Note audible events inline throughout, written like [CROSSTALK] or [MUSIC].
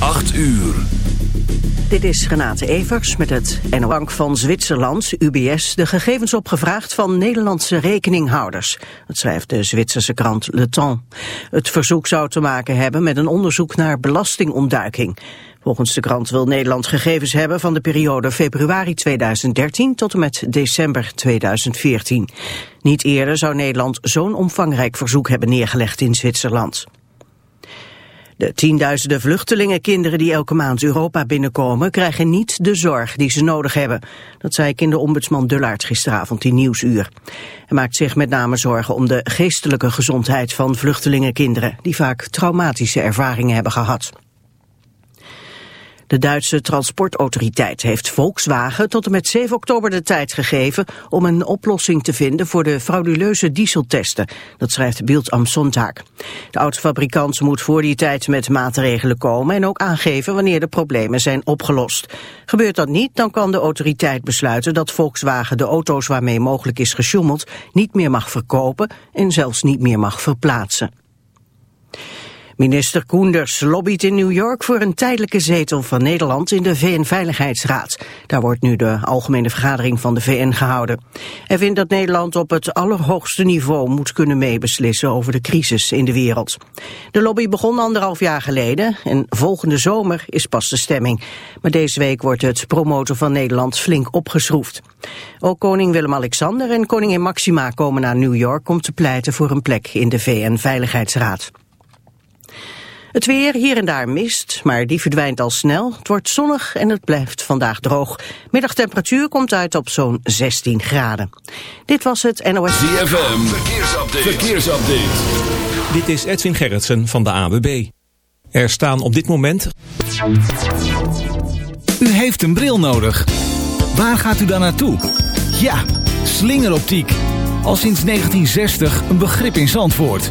8 uur. Dit is Renate Evers met het NO Bank van Zwitserland, UBS, de gegevens opgevraagd van Nederlandse rekeninghouders. Dat schrijft de Zwitserse krant Le Temps. Het verzoek zou te maken hebben met een onderzoek naar belastingontduiking. Volgens de krant wil Nederland gegevens hebben van de periode februari 2013 tot en met december 2014. Niet eerder zou Nederland zo'n omvangrijk verzoek hebben neergelegd in Zwitserland. De tienduizenden vluchtelingenkinderen die elke maand Europa binnenkomen... krijgen niet de zorg die ze nodig hebben. Dat zei kinderombudsman Dullaert gisteravond in Nieuwsuur. Hij maakt zich met name zorgen om de geestelijke gezondheid van vluchtelingenkinderen... die vaak traumatische ervaringen hebben gehad. De Duitse transportautoriteit heeft Volkswagen tot en met 7 oktober de tijd gegeven om een oplossing te vinden voor de frauduleuze dieseltesten. Dat schrijft Bild am Sonntag. De autofabrikant moet voor die tijd met maatregelen komen en ook aangeven wanneer de problemen zijn opgelost. Gebeurt dat niet, dan kan de autoriteit besluiten dat Volkswagen de auto's waarmee mogelijk is gesjoemeld niet meer mag verkopen en zelfs niet meer mag verplaatsen. Minister Koenders lobbyt in New York voor een tijdelijke zetel van Nederland in de VN-veiligheidsraad. Daar wordt nu de algemene vergadering van de VN gehouden. Hij vindt dat Nederland op het allerhoogste niveau moet kunnen meebeslissen over de crisis in de wereld. De lobby begon anderhalf jaar geleden en volgende zomer is pas de stemming. Maar deze week wordt het promoten van Nederland flink opgeschroefd. Ook koning Willem-Alexander en koningin Maxima komen naar New York om te pleiten voor een plek in de VN-veiligheidsraad. Het weer, hier en daar mist, maar die verdwijnt al snel. Het wordt zonnig en het blijft vandaag droog. Middagtemperatuur komt uit op zo'n 16 graden. Dit was het NOS... ZFM, verkeersupdate. verkeersupdate. Dit is Edwin Gerritsen van de AWB. Er staan op dit moment... U heeft een bril nodig. Waar gaat u dan naartoe? Ja, slingeroptiek. Al sinds 1960 een begrip in Zandvoort.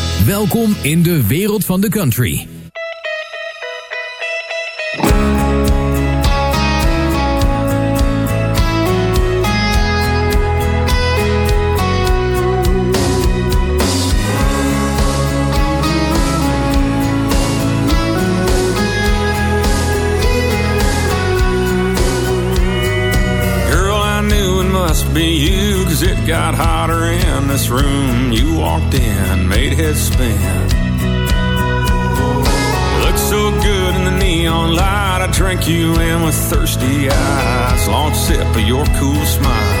Welkom in de wereld van de country. Be you Cause it got hotter in this room. You walked in, made heads spin. Looked so good in the neon light I drank you in with thirsty eyes. Long sip of your cool smile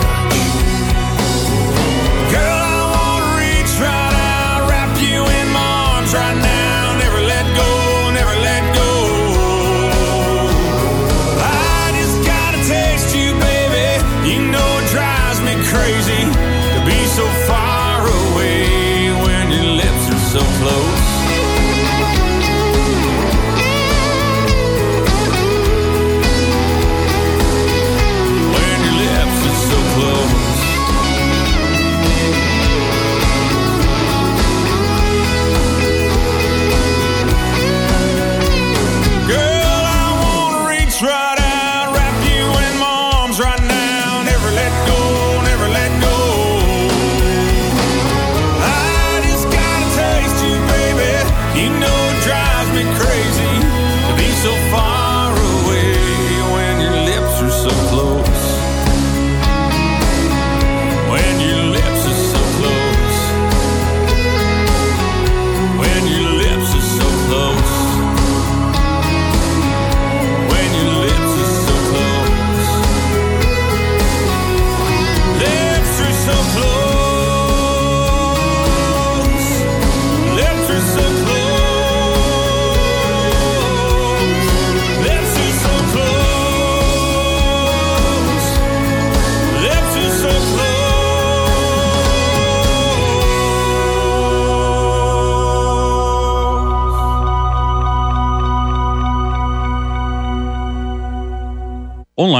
crazy.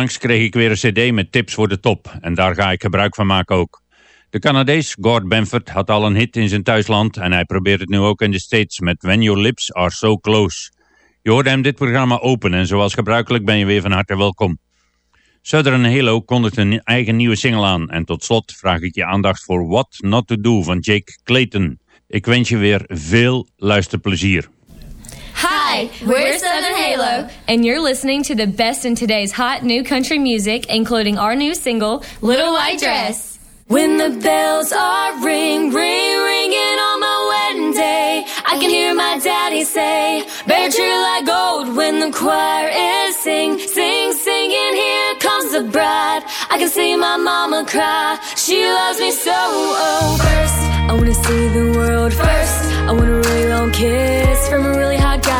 Onlangs kreeg ik weer een cd met tips voor de top en daar ga ik gebruik van maken ook. De Canadees Gord Benford had al een hit in zijn thuisland en hij probeert het nu ook in de States met When Your Lips Are So Close. Je hoorde hem dit programma open en zoals gebruikelijk ben je weer van harte welkom. Southern Halo kondigt een eigen nieuwe single aan en tot slot vraag ik je aandacht voor What Not To Do van Jake Clayton. Ik wens je weer veel luisterplezier. Hi, we're Southern Halo, and you're listening to the best in today's hot new country music, including our new single, Little White Dress. When the bells are ring, ring, ringing on my wedding day, I can hear my daddy say, Better treat like gold when the choir is sing, sing, singing. Here comes the bride. I can see my mama cry. She loves me so. Oh, first, I wanna see the world first. I want a really long kiss from a really hot guy.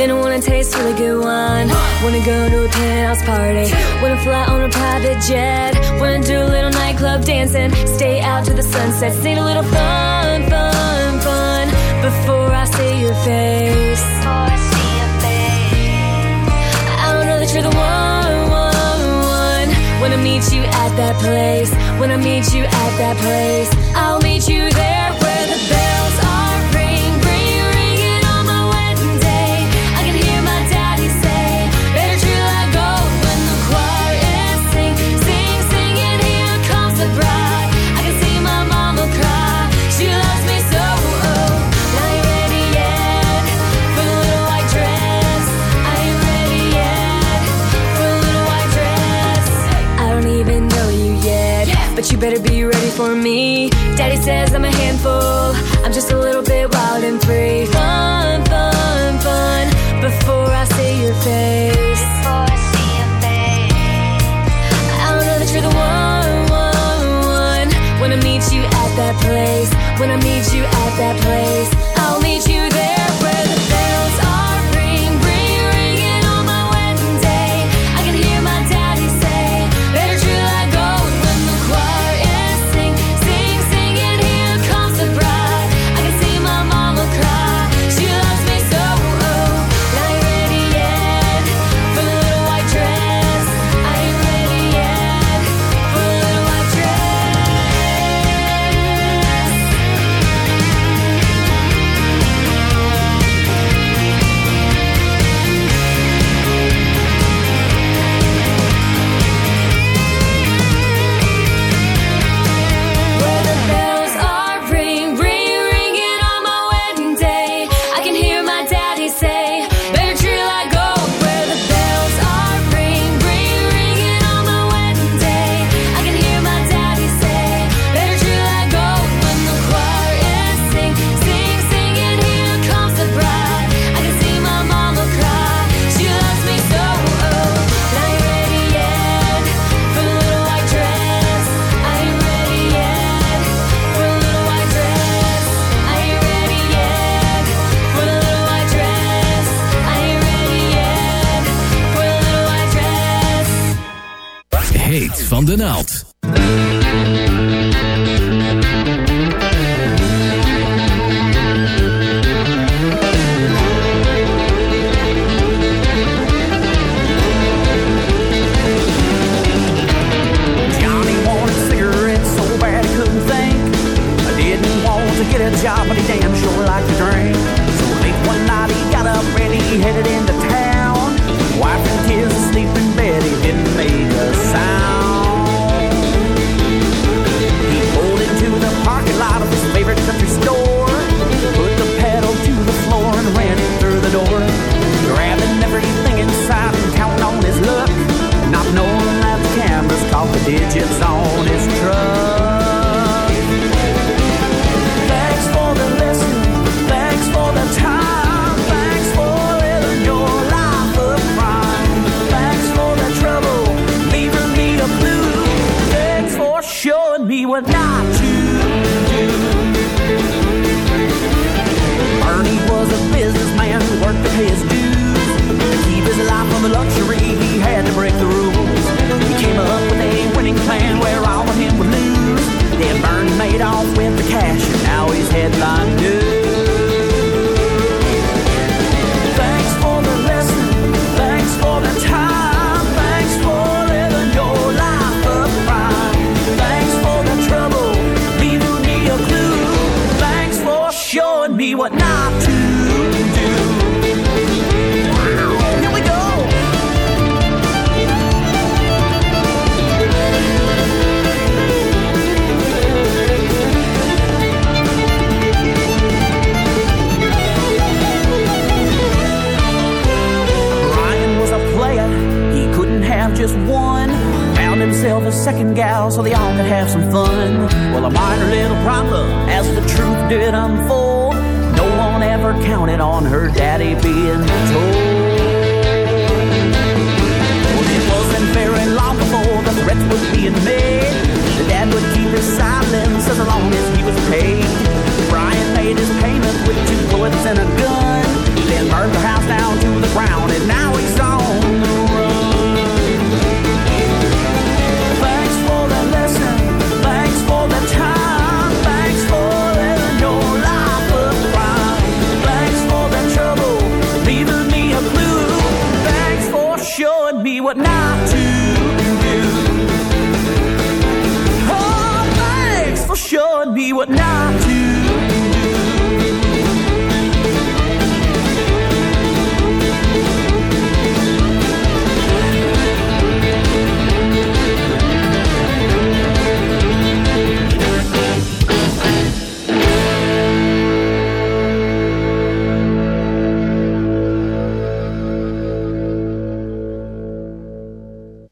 Then I wanna taste really good wine. Wanna go to a penthouse party. Wanna fly on a private jet. Wanna do a little nightclub dancing. Stay out to the sunset. Need a little fun, fun, fun. Before I see your face. Before I don't know that you're the one, one, one. I meet you at that place. I meet you at that place. I'll meet you there for me. Daddy says I'm a handful. I'm just a little bit wild and free. Fun, fun, fun. Before I see your face. Before I don't know that you're the one, one, one. When I meet you at that place. When I meet you at that place.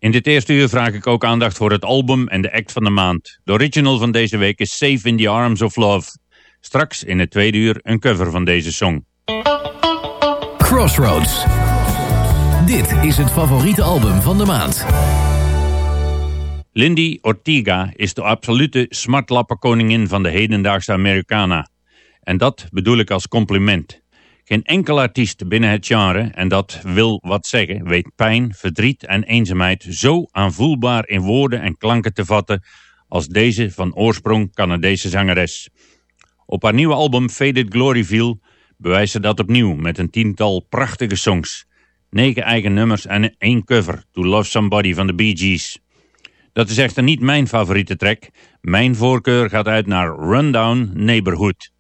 In dit eerste uur vraag ik ook aandacht voor het album en de act van de maand. De original van deze week is Safe in the Arms of Love. Straks in het tweede uur een cover van deze song. Crossroads. Dit is het favoriete album van de maand. Lindy Ortega is de absolute smartlappenkoningin van de hedendaagse Americana. En dat bedoel ik als compliment. Geen enkel artiest binnen het genre, en dat wil wat zeggen, weet pijn, verdriet en eenzaamheid zo aanvoelbaar in woorden en klanken te vatten als deze van oorsprong Canadese zangeres. Op haar nieuwe album Faded Glory Feel bewijst ze dat opnieuw met een tiental prachtige songs. Negen eigen nummers en één cover, To Love Somebody van de Bee Gees. Dat is echter niet mijn favoriete track. Mijn voorkeur gaat uit naar Rundown Neighborhood.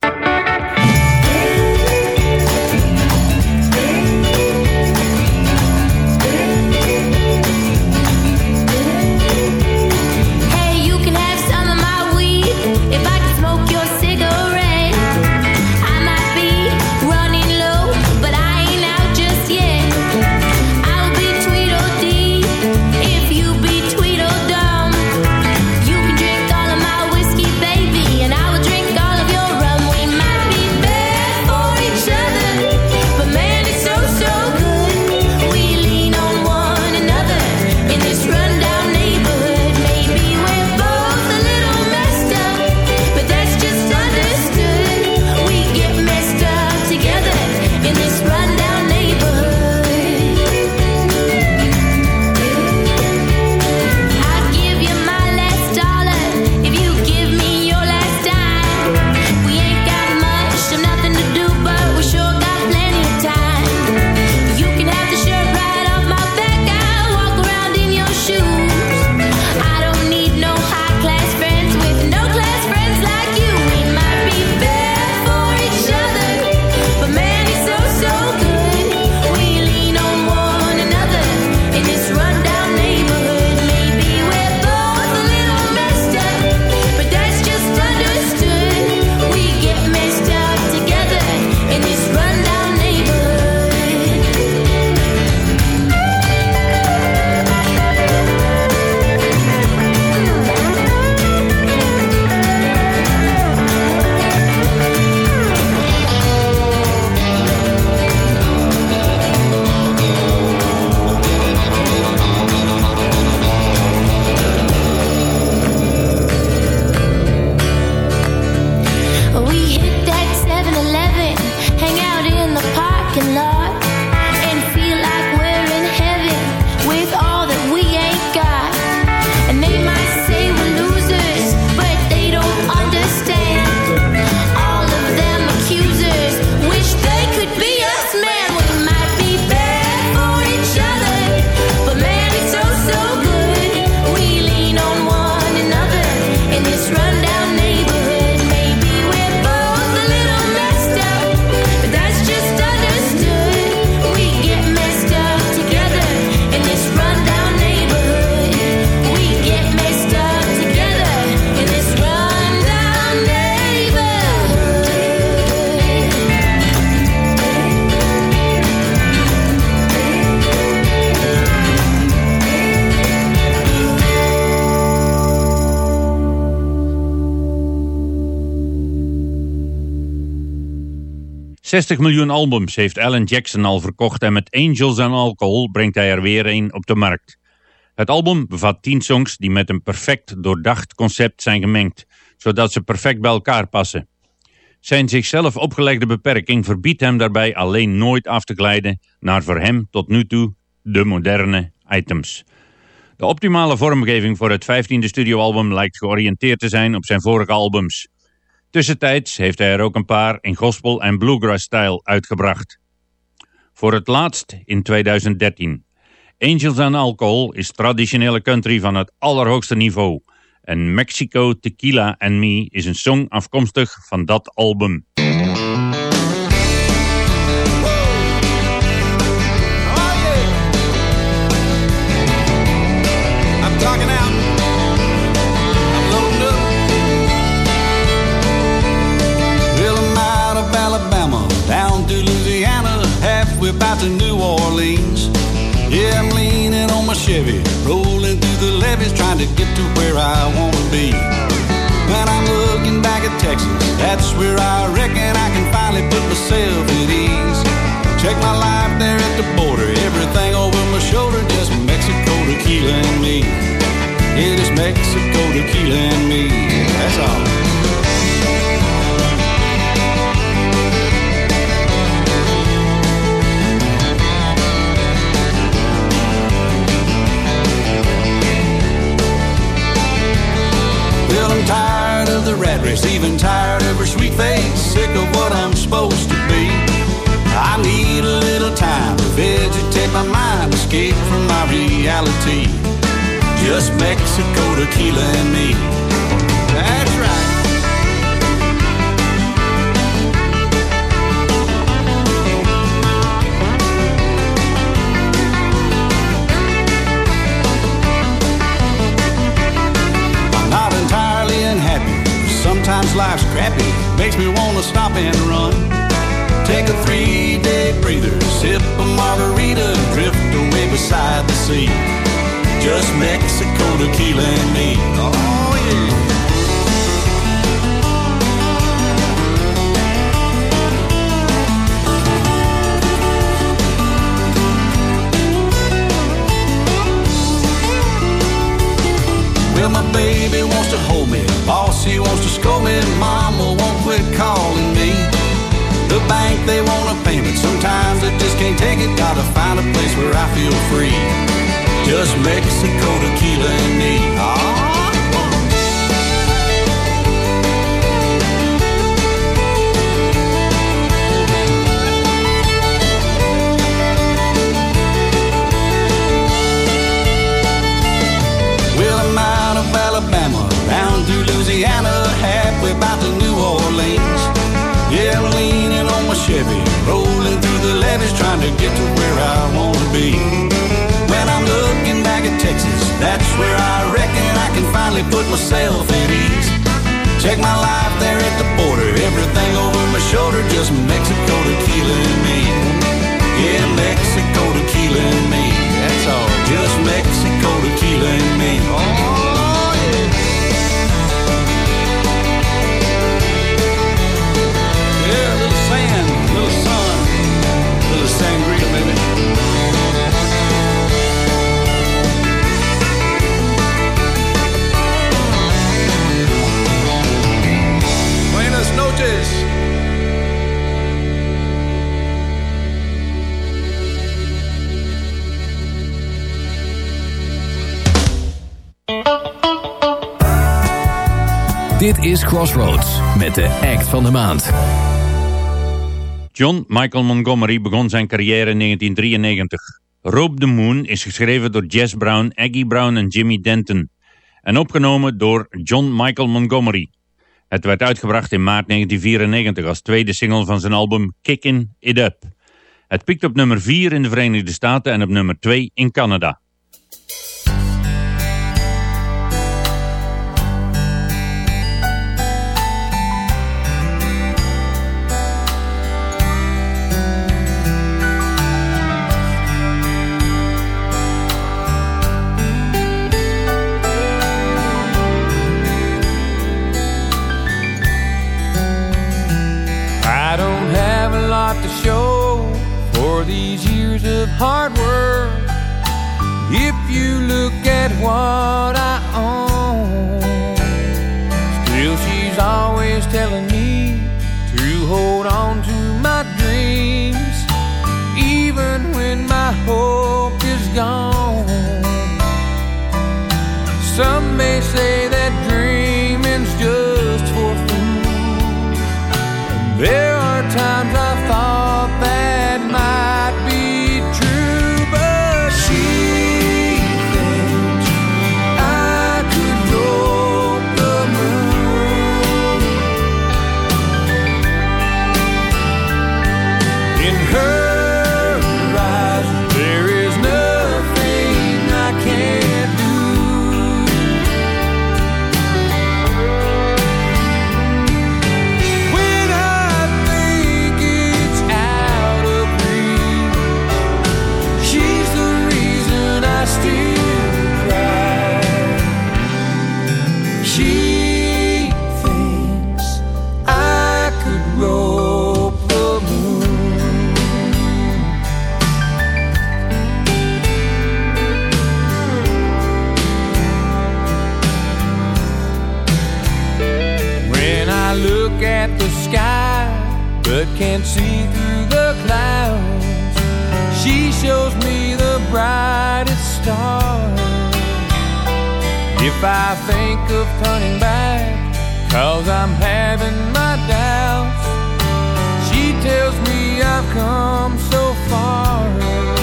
60 miljoen albums heeft Alan Jackson al verkocht en met Angels and Alcohol brengt hij er weer een op de markt. Het album bevat 10 songs die met een perfect doordacht concept zijn gemengd, zodat ze perfect bij elkaar passen. Zijn zichzelf opgelegde beperking verbiedt hem daarbij alleen nooit af te glijden naar voor hem tot nu toe de moderne items. De optimale vormgeving voor het 15e studioalbum lijkt georiënteerd te zijn op zijn vorige albums. Tussentijds heeft hij er ook een paar in gospel- en bluegrass-stijl uitgebracht. Voor het laatst in 2013. Angels and Alcohol is traditionele country van het allerhoogste niveau. En Mexico, Tequila and Me is een song afkomstig van dat album. Texas, that's where I reckon I can finally put myself at ease. Check my life there at the border, everything over my shoulder, just Mexico, tequila, and me. It is Mexico, tequila, and me. That's all. Rat race, even tired of her sweet face, sick of what I'm supposed to be. I need a little time to vegetate my mind, escape from my reality. Just Mexico, tequila, and me. Sometimes crappy, makes me wanna stop and run. Take a three day breather, sip a margarita, drift away beside the sea. Just Mexico, tequila, and me. Oh, yeah. Well, my baby wants to hold me. Boss, he wants to scold me. Won't quit calling me. The bank, they want a payment. Sometimes I just can't take it. Gotta find a place where I feel free. Just Mexico, tequila, finally put myself at ease. Check my life there at the border, everything over my shoulder, just Mexico, tequila, and me. Yeah, Mexico, is Crossroads met de act van de maand. John Michael Montgomery begon zijn carrière in 1993. Rope the Moon is geschreven door Jess Brown, Aggie Brown en Jimmy Denton. En opgenomen door John Michael Montgomery. Het werd uitgebracht in maart 1994 als tweede single van zijn album Kickin' It Up. Het piekt op nummer 4 in de Verenigde Staten en op nummer 2 in Canada. If I think of turning back, cause I'm having my doubts, she tells me I've come so far.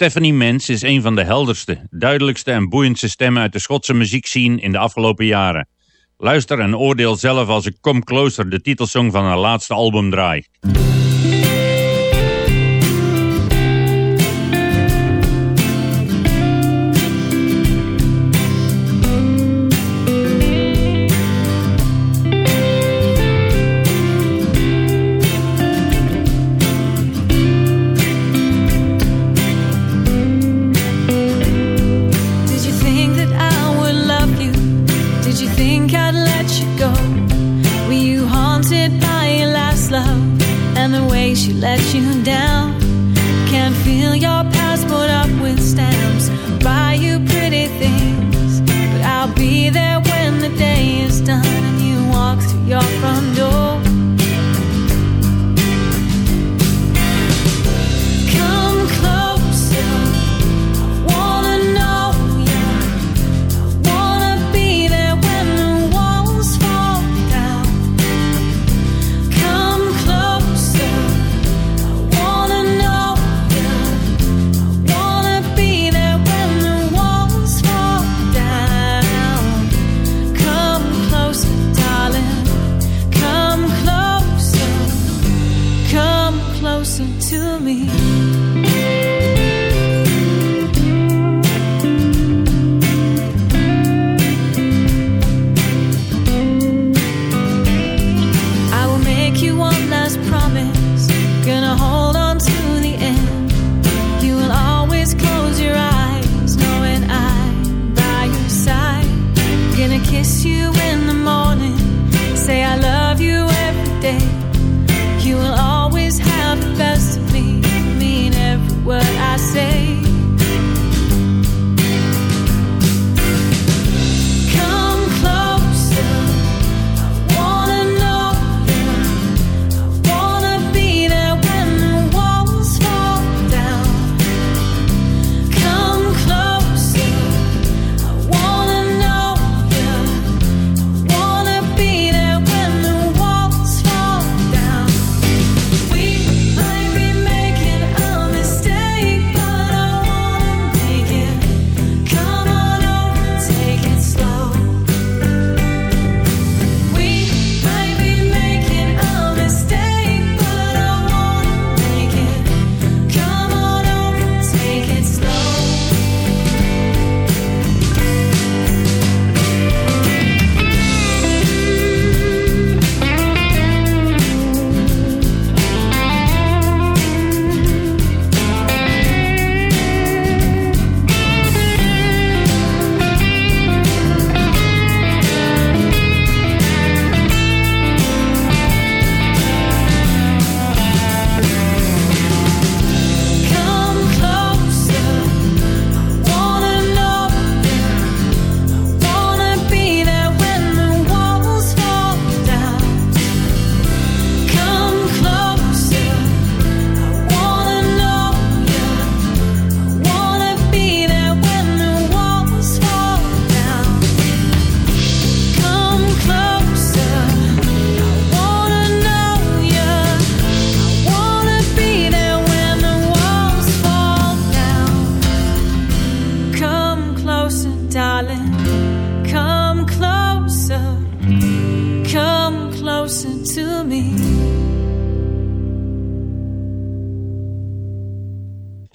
Stephanie Mens is een van de helderste, duidelijkste en boeiendste stemmen uit de Schotse muziekscene in de afgelopen jaren. Luister en oordeel zelf als ik Come Closer, de titelsong van haar laatste album, draai.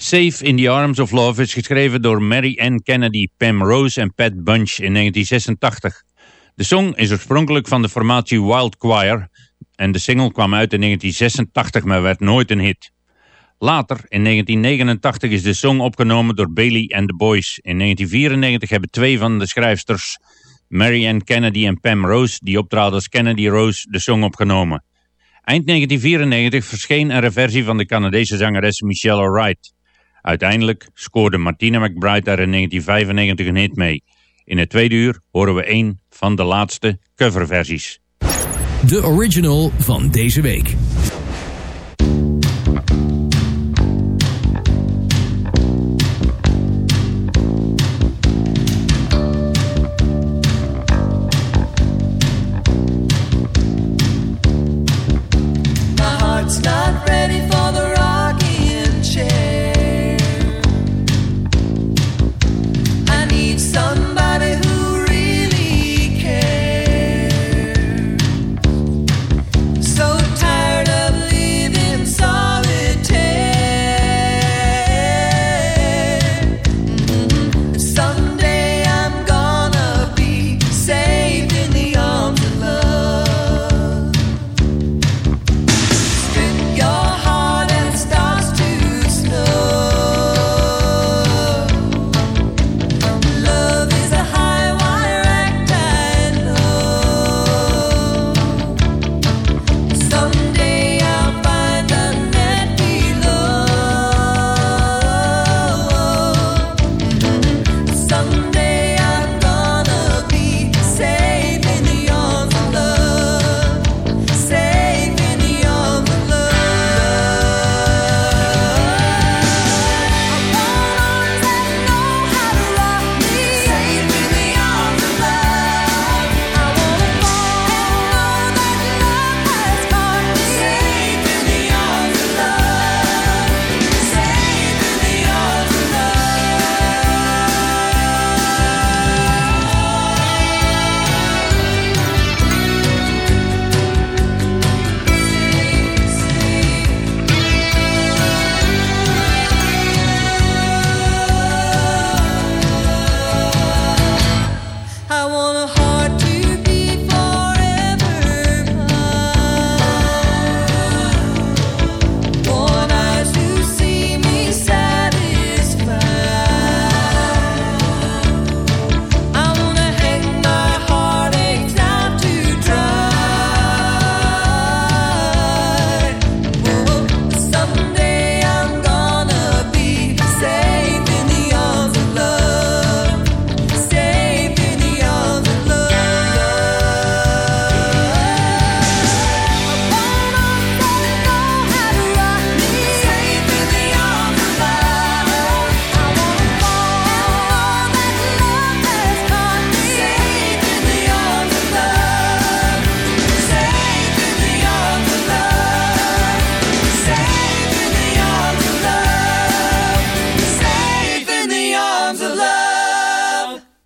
Safe in the Arms of Love is geschreven door Mary Ann Kennedy, Pam Rose en Pat Bunch in 1986. De song is oorspronkelijk van de formatie Wild Choir en de single kwam uit in 1986, maar werd nooit een hit. Later, in 1989, is de song opgenomen door Bailey and the Boys. In 1994 hebben twee van de schrijfsters, Mary Ann Kennedy en Pam Rose, die optraden als Kennedy Rose, de song opgenomen. Eind 1994 verscheen er een versie van de Canadese zangeres Michelle Wright. Uiteindelijk scoorde Martina McBride daar in 1995 een hit mee. In het tweede uur horen we een van de laatste coverversies. De original van deze week.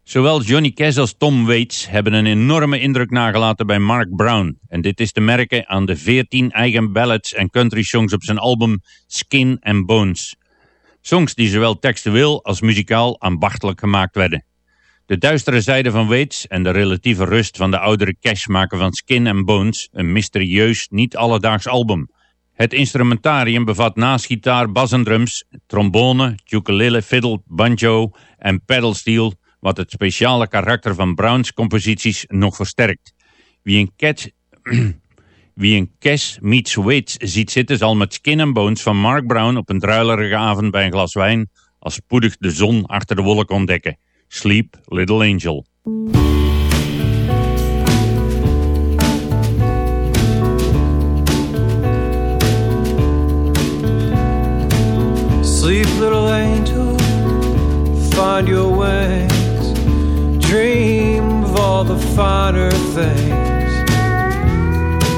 Zowel Johnny Cash als Tom Waits hebben een enorme indruk nagelaten bij Mark Brown. En dit is te merken aan de 14 eigen ballads en country songs op zijn album Skin and Bones. Songs die zowel textueel als muzikaal ambachtelijk gemaakt werden. De duistere zijde van Waits en de relatieve rust van de oudere Cash maken van Skin and Bones een mysterieus, niet alledaags album. Het instrumentarium bevat naast gitaar, bas en drums, trombone, ukulele, fiddle, banjo en pedalsteel wat het speciale karakter van Browns composities nog versterkt. Wie een, cat, [CLEARS THROAT] wie een Cash meets Waits ziet zitten zal met Skin and Bones van Mark Brown op een druilerige avond bij een glas wijn als spoedig de zon achter de wolk ontdekken. Sleep, Little Angel. Sleep, little angel, find your wings. Dream of all the finer things.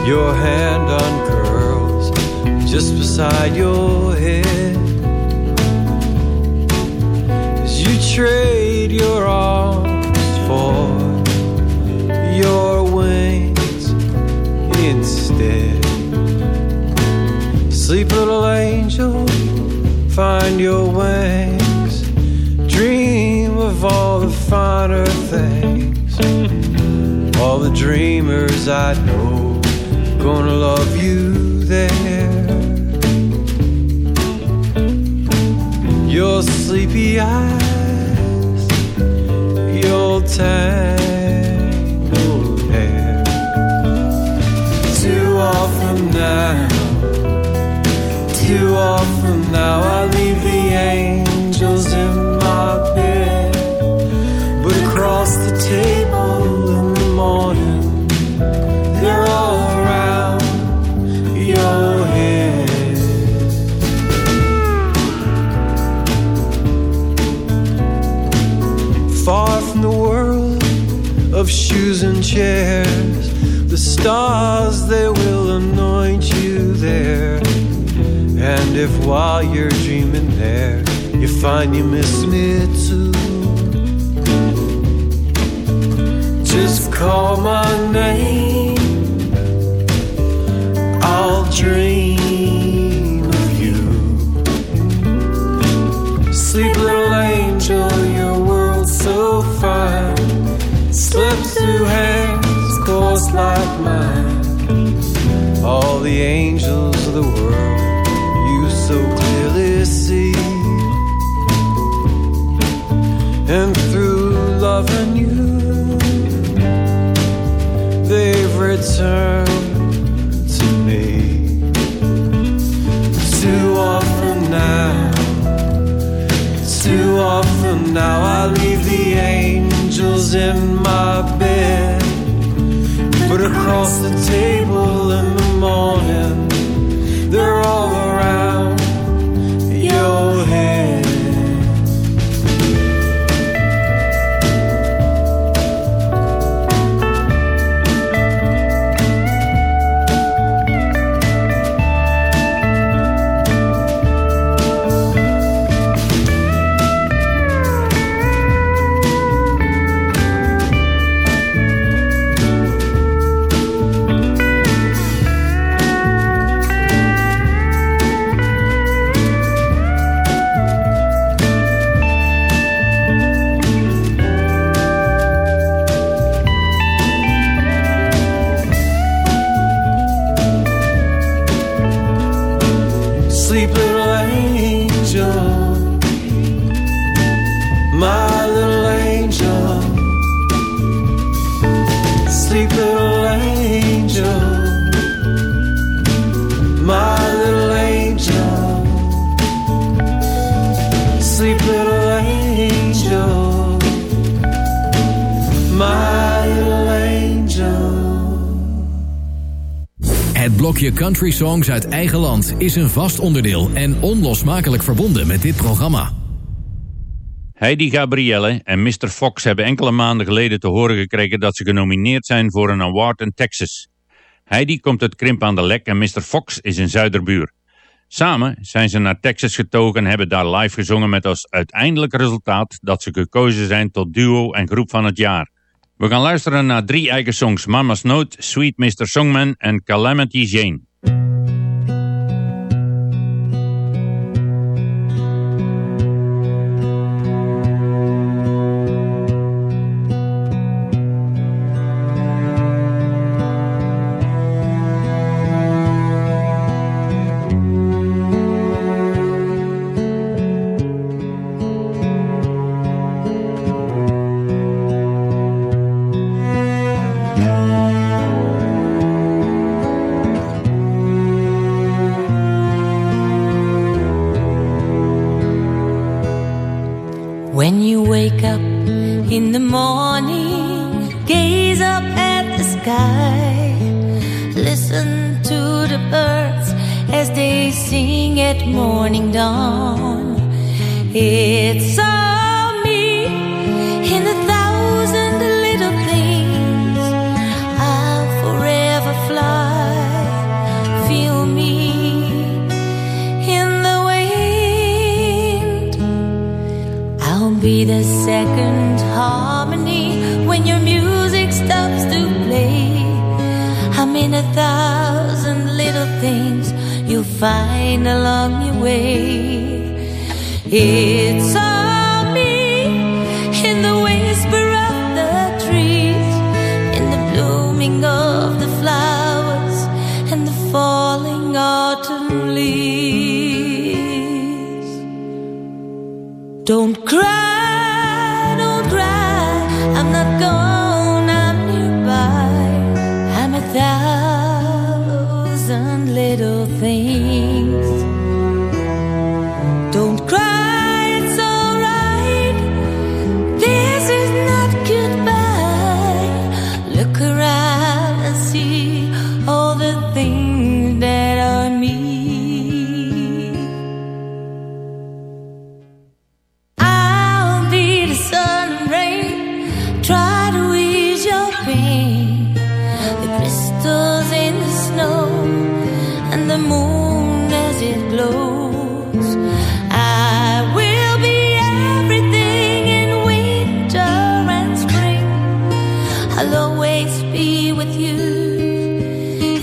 Your hand uncurls just beside your head. As you trade your arms for your wings instead. Sleep, little angel find your wings. Of all the finer things. All the dreamers I know gonna love you there. Your sleepy eyes, your tangled shoes and chairs, the stars they will anoint you there. And if while you're dreaming there, you find you miss me too, just call my name. I'll dream Through hands, coarse like mine. All the angels of the world you so clearly see. And through loving you, they've returned to me. Too often now, too often now, I leave the angels in my bed. But across the table in the morning, they're all around your country songs uit eigen land is een vast onderdeel en onlosmakelijk verbonden met dit programma. Heidi Gabrielle en Mr. Fox hebben enkele maanden geleden te horen gekregen dat ze genomineerd zijn voor een award in Texas. Heidi komt uit Krimp aan de Lek en Mr. Fox is een zuiderbuur. Samen zijn ze naar Texas getogen en hebben daar live gezongen met als uiteindelijk resultaat dat ze gekozen zijn tot duo en groep van het jaar. We gaan luisteren naar drie eigen songs, Mama's Note, Sweet Mr. Songman en Calamity Jane. And the moon as it glows. I will be everything in winter and spring. I'll always be with you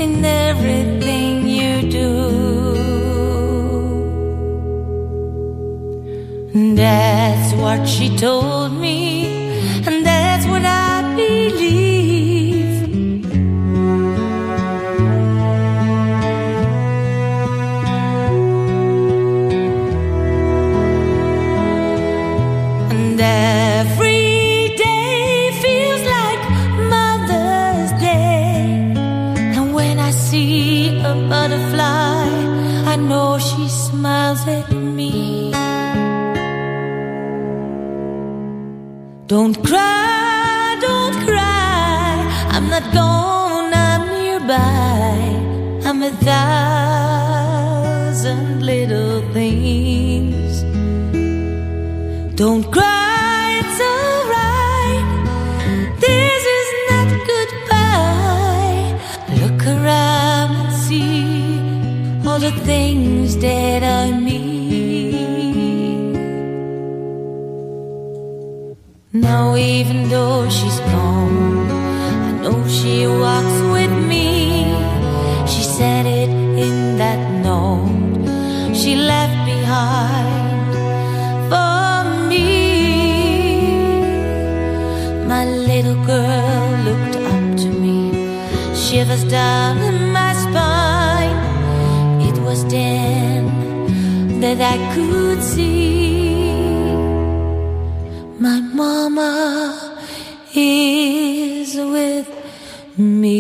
in everything you do. That's what she told me, Don't cry, don't cry. I'm not gone, I'm nearby. I'm a thousand little things. Don't cry, it's alright. This is not goodbye. Look around and see all the things that are me. Now, even though she's gone, I know she walks with me. She said it in that note she left behind for me. My little girl looked up to me, shivers down my spine. It was then that I could see mama is with me.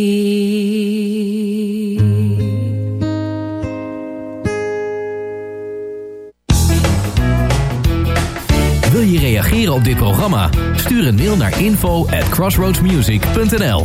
Wil je reageren op dit programma? Stuur een mail naar info at crossroadsmusic.nl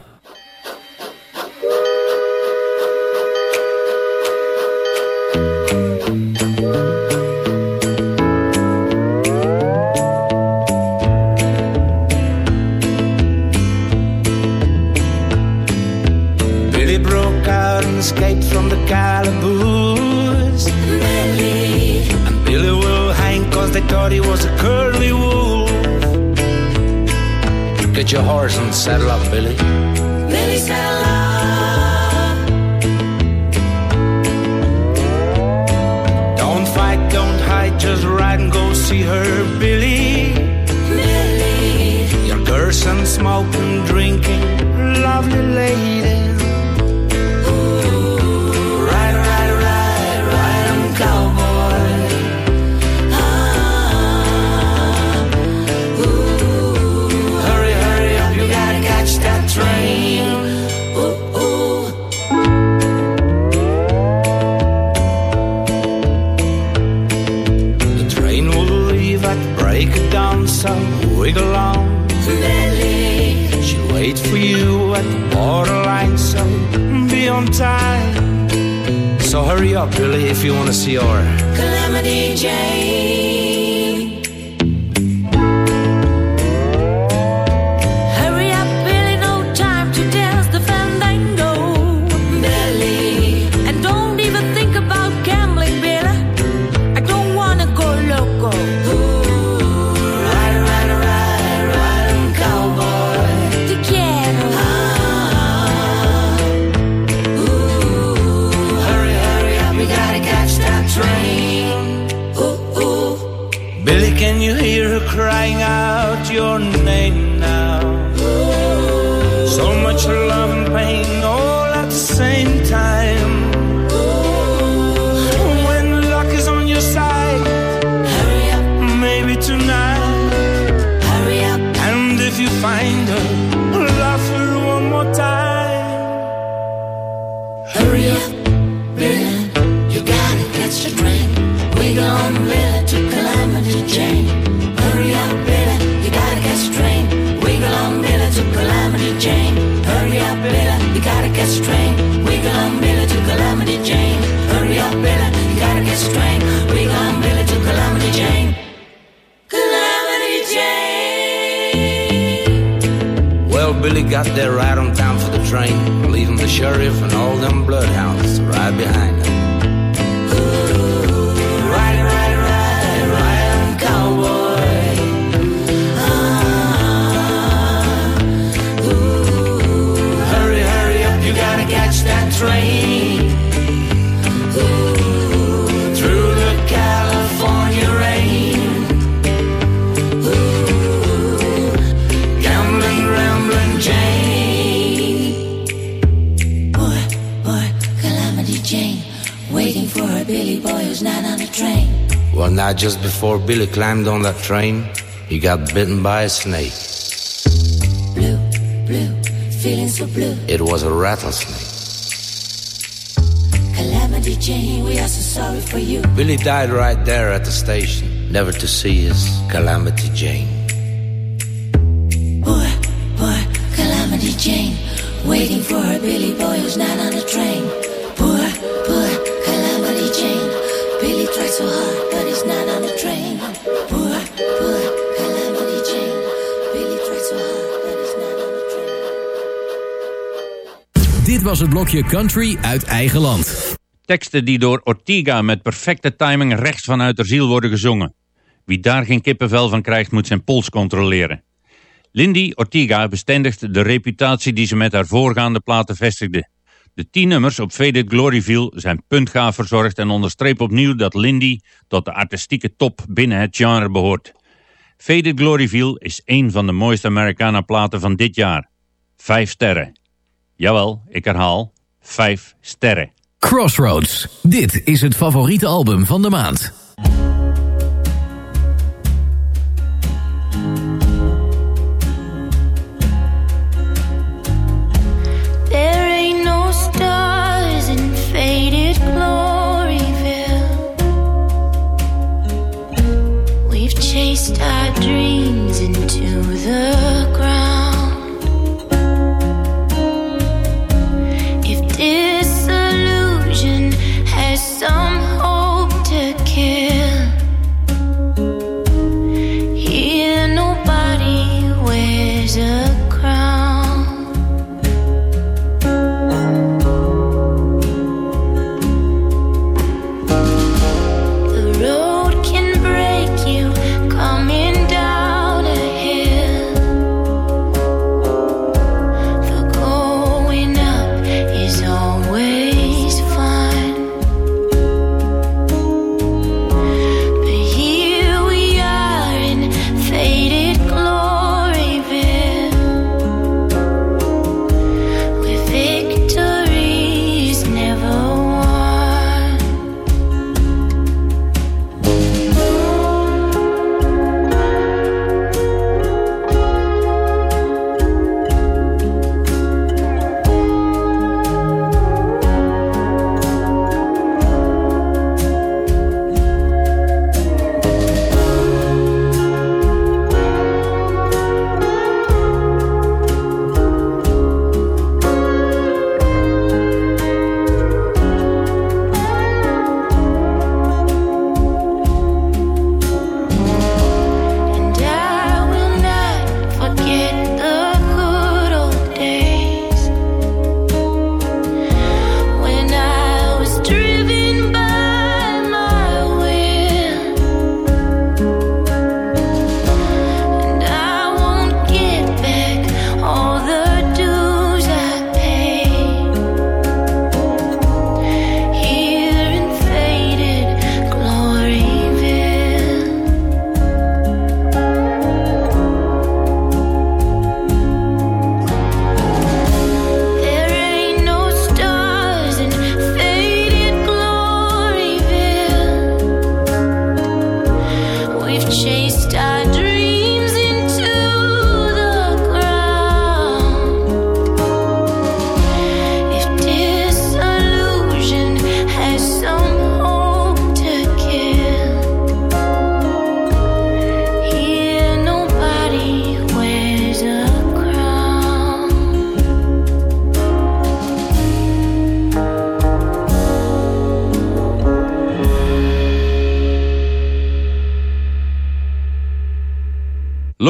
Calamity Jane. Got there right on time for the train, leaving the sheriff and all them bloodhounds right behind him. Ride, now, just before Billy climbed on that train, he got bitten by a snake. Blue, blue, feeling so blue. It was a rattlesnake. Calamity Jane, we are so sorry for you. Billy died right there at the station, never to see his Calamity Jane. Poor, boy, Calamity Jane, waiting for a Billy boy who's not on the train. So hard, but he's not on the train. Poor, poor Calamity Jane, Billy tried so hard, but he's not on the train. Dit was het blokje Country uit eigen land. Teksten die door Ortiga met perfecte timing rechts vanuit de ziel worden gezongen. Wie daar geen kippenvel van krijgt, moet zijn pols controleren. Lindy Ortiga bestendigt de reputatie die ze met haar voorgaande platen vestigde. De tien nummers op Faded Gloryville zijn puntgaaf verzorgd en onderstrepen opnieuw dat Lindy tot de artistieke top binnen het genre behoort. Faded Gloryville is één van de mooiste Americana platen van dit jaar. Vijf sterren. Jawel, ik herhaal, vijf sterren. Crossroads. Dit is het favoriete album van de maand. Chased our dreams into the ground.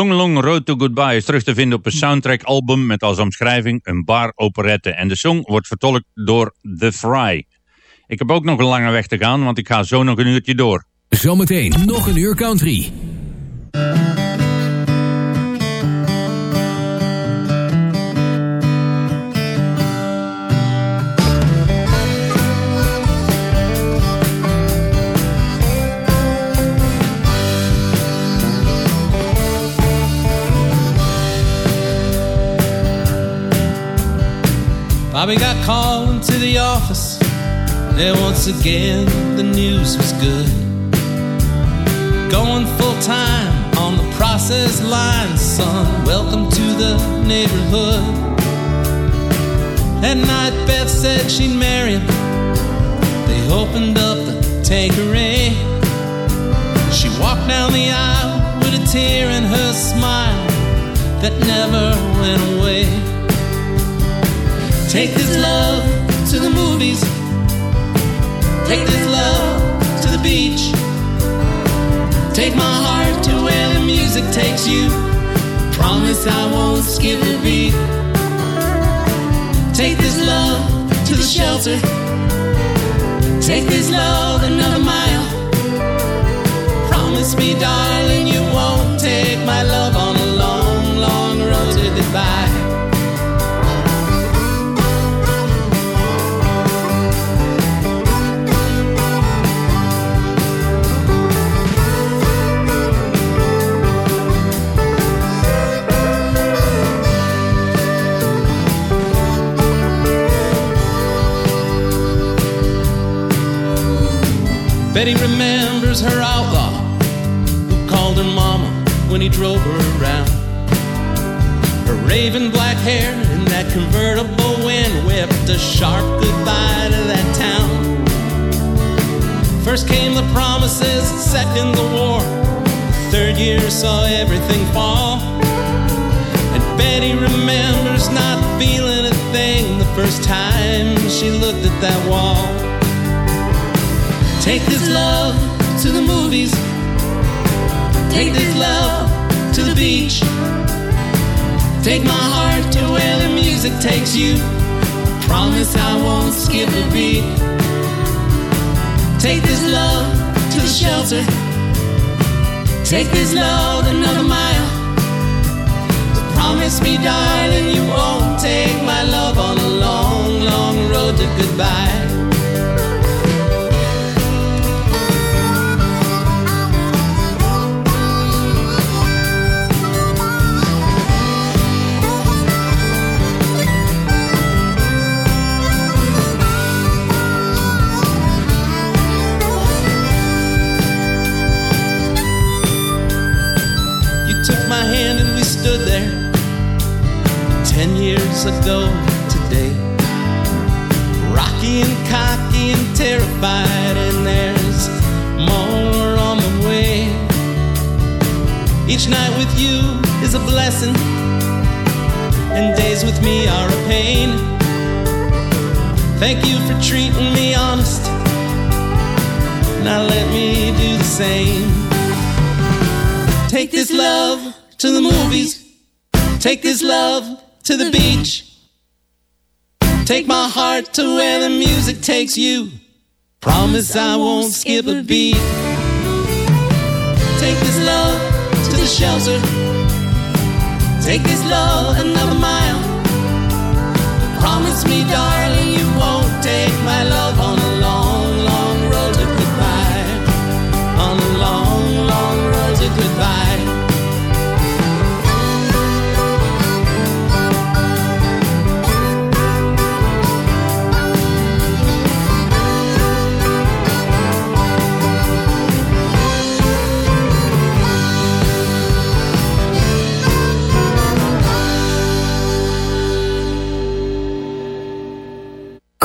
Long Long Road to Goodbye is terug te vinden op een soundtrack album met als omschrijving een bar operette. En de song wordt vertolkt door The Fry. Ik heb ook nog een lange weg te gaan, want ik ga zo nog een uurtje door. Zometeen nog een uur country. Bobby got called into the office, and once again the news was good. Going full time on the process line, son. Welcome to the neighborhood. That night, Beth said she'd marry him. They opened up the tankeray. She walked down the aisle with a tear in her smile that never went away. Take this love to the movies. Take this love to the beach. Take my heart to where the music takes you. Promise I won't skip a beat. Take this love to the shelter. Take this love another when he drove her around. Her raven black hair in that convertible wind whipped a sharp goodbye to that town. First came the promises, second the war. Third year saw everything fall. And Betty remembers not feeling a thing the first time she looked at that wall. Take this love to the movies. Take this love to the beach. Take my heart to where the music takes you. Promise I won't skip a beat. Take this love to the shelter. Take this love another mile. Promise me, darling, you won't take my love on a long, long road to goodbye. Stood there ten years ago today. Rocky and cocky and terrified, and there's more on the way. Each night with you is a blessing, and days with me are a pain. Thank you for treating me honest. Now let me do the same. Take this love to the movies. Take this love to the beach. Take my heart to where the music takes you. Promise I won't skip a beat. Take this love to the shelter. Take this love another mile. Promise me, darling,